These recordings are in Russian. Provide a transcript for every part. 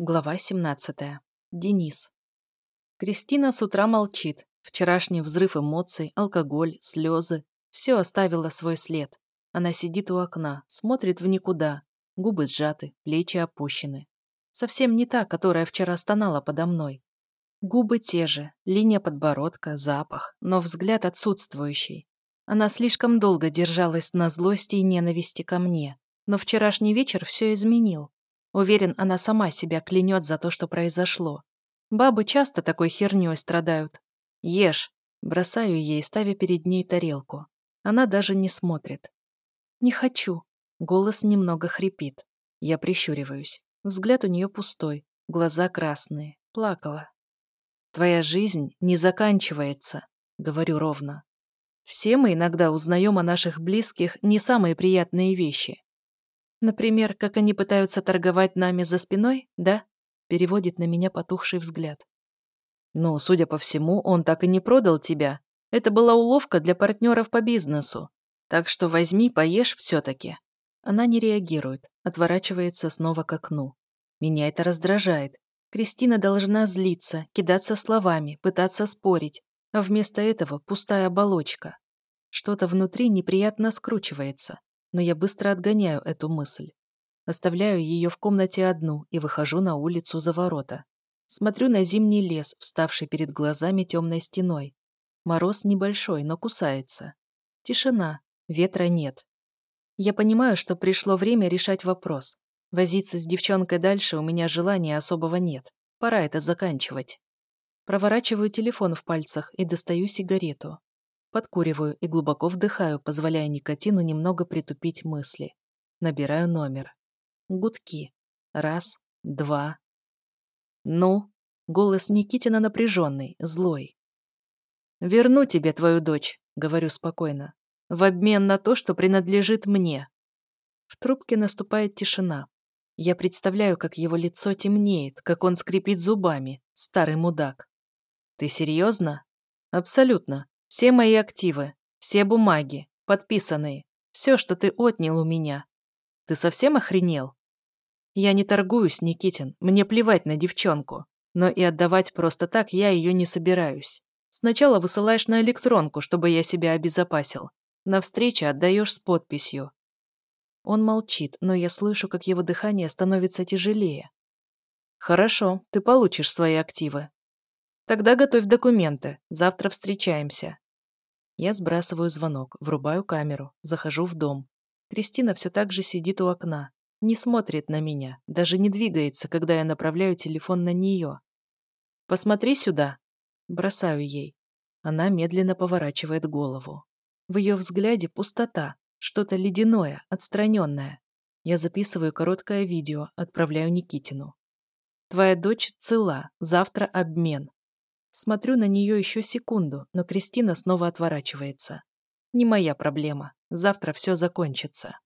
Глава 17. Денис. Кристина с утра молчит. Вчерашний взрыв эмоций, алкоголь, слезы. Все оставило свой след. Она сидит у окна, смотрит в никуда. Губы сжаты, плечи опущены. Совсем не та, которая вчера стонала подо мной. Губы те же, линия подбородка, запах, но взгляд отсутствующий. Она слишком долго держалась на злости и ненависти ко мне. Но вчерашний вечер все изменил. Уверен, она сама себя клянет за то, что произошло. Бабы часто такой хернёй страдают. Ешь. Бросаю ей, ставя перед ней тарелку. Она даже не смотрит. Не хочу. Голос немного хрипит. Я прищуриваюсь. Взгляд у нее пустой, глаза красные. Плакала. Твоя жизнь не заканчивается, говорю ровно. Все мы иногда узнаем о наших близких не самые приятные вещи. Например, как они пытаются торговать нами за спиной, да? Переводит на меня потухший взгляд. Ну, судя по всему, он так и не продал тебя. Это была уловка для партнеров по бизнесу. Так что возьми, поешь все-таки. Она не реагирует, отворачивается снова к окну. Меня это раздражает. Кристина должна злиться, кидаться словами, пытаться спорить, а вместо этого пустая оболочка. Что-то внутри неприятно скручивается но я быстро отгоняю эту мысль. Оставляю ее в комнате одну и выхожу на улицу за ворота. Смотрю на зимний лес, вставший перед глазами темной стеной. Мороз небольшой, но кусается. Тишина, ветра нет. Я понимаю, что пришло время решать вопрос. Возиться с девчонкой дальше у меня желания особого нет. Пора это заканчивать. Проворачиваю телефон в пальцах и достаю сигарету. Подкуриваю и глубоко вдыхаю, позволяя никотину немного притупить мысли. Набираю номер. Гудки. Раз, два. «Ну?» Голос Никитина напряженный, злой. «Верну тебе твою дочь», — говорю спокойно, «в обмен на то, что принадлежит мне». В трубке наступает тишина. Я представляю, как его лицо темнеет, как он скрипит зубами, старый мудак. «Ты серьезно?» «Абсолютно. Все мои активы, все бумаги, подписанные, все, что ты отнял у меня. Ты совсем охренел? Я не торгуюсь, Никитин, мне плевать на девчонку. Но и отдавать просто так я ее не собираюсь. Сначала высылаешь на электронку, чтобы я себя обезопасил. На встрече отдаешь с подписью. Он молчит, но я слышу, как его дыхание становится тяжелее. Хорошо, ты получишь свои активы. Тогда готовь документы. Завтра встречаемся. Я сбрасываю звонок, врубаю камеру, захожу в дом. Кристина все так же сидит у окна. Не смотрит на меня, даже не двигается, когда я направляю телефон на нее. «Посмотри сюда!» Бросаю ей. Она медленно поворачивает голову. В ее взгляде пустота, что-то ледяное, отстраненное. Я записываю короткое видео, отправляю Никитину. «Твоя дочь цела, завтра обмен. Смотрю на нее еще секунду, но Кристина снова отворачивается. Не моя проблема. Завтра все закончится.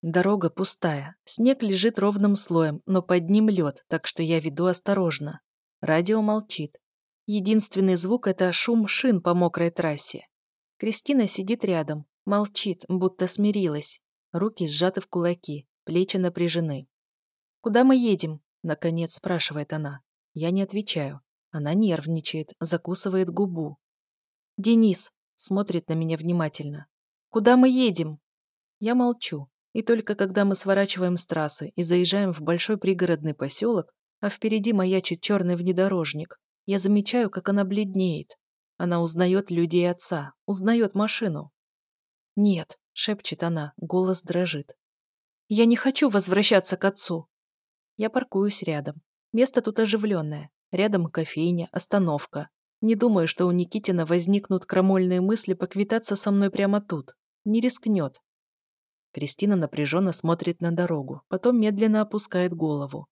Дорога пустая. Снег лежит ровным слоем, но под ним лед, так что я веду осторожно. Радио молчит. Единственный звук — это шум шин по мокрой трассе. Кристина сидит рядом, молчит, будто смирилась. Руки сжаты в кулаки, плечи напряжены. «Куда мы едем?» — наконец спрашивает она. Я не отвечаю. Она нервничает, закусывает губу. «Денис!» — смотрит на меня внимательно. «Куда мы едем?» Я молчу. И только когда мы сворачиваем с трассы и заезжаем в большой пригородный поселок, а впереди маячит черный внедорожник, я замечаю, как она бледнеет. Она узнает людей отца, узнает машину. «Нет», — шепчет она, голос дрожит. «Я не хочу возвращаться к отцу». Я паркуюсь рядом. Место тут оживленное. Рядом кофейня, остановка. Не думаю, что у Никитина возникнут крамольные мысли поквитаться со мной прямо тут. Не рискнет. Кристина напряженно смотрит на дорогу, потом медленно опускает голову.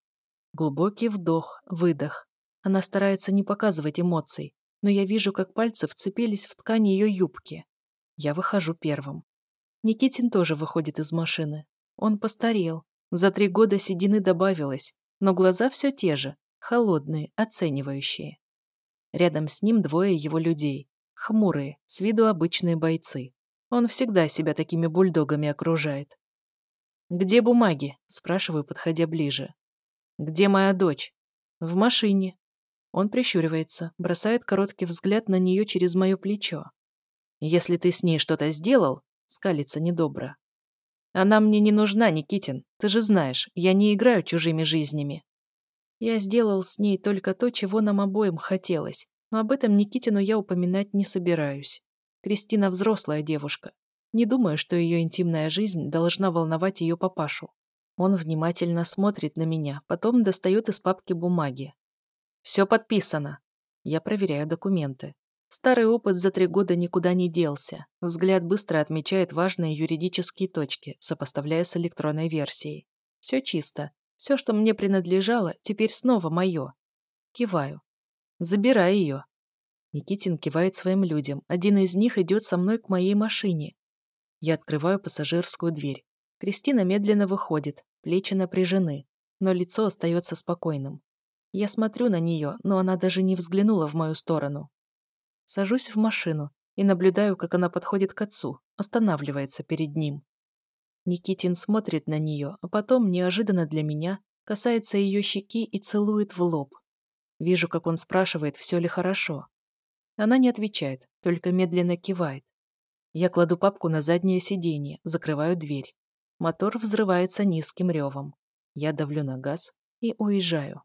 Глубокий вдох, выдох. Она старается не показывать эмоций, но я вижу, как пальцы вцепились в ткань ее юбки. Я выхожу первым. Никитин тоже выходит из машины. Он постарел. За три года седины добавилось, но глаза все те же, холодные, оценивающие. Рядом с ним двое его людей, хмурые, с виду обычные бойцы. Он всегда себя такими бульдогами окружает. «Где бумаги?» – спрашиваю, подходя ближе. «Где моя дочь?» «В машине». Он прищуривается, бросает короткий взгляд на нее через мое плечо. «Если ты с ней что-то сделал», — скалится недобро. «Она мне не нужна, Никитин. Ты же знаешь, я не играю чужими жизнями». Я сделал с ней только то, чего нам обоим хотелось, но об этом Никитину я упоминать не собираюсь. Кристина взрослая девушка. Не думаю, что ее интимная жизнь должна волновать ее папашу. Он внимательно смотрит на меня, потом достает из папки бумаги. «Все подписано». Я проверяю документы. Старый опыт за три года никуда не делся. Взгляд быстро отмечает важные юридические точки, сопоставляя с электронной версией. Все чисто. Все, что мне принадлежало, теперь снова мое. Киваю. Забирай ее. Никитин кивает своим людям. Один из них идет со мной к моей машине. Я открываю пассажирскую дверь. Кристина медленно выходит, плечи напряжены, но лицо остается спокойным. Я смотрю на нее, но она даже не взглянула в мою сторону. Сажусь в машину и наблюдаю, как она подходит к отцу, останавливается перед ним. Никитин смотрит на нее, а потом, неожиданно для меня, касается ее щеки и целует в лоб. Вижу, как он спрашивает, все ли хорошо. Она не отвечает, только медленно кивает. Я кладу папку на заднее сиденье, закрываю дверь. Мотор взрывается низким ревом. Я давлю на газ и уезжаю.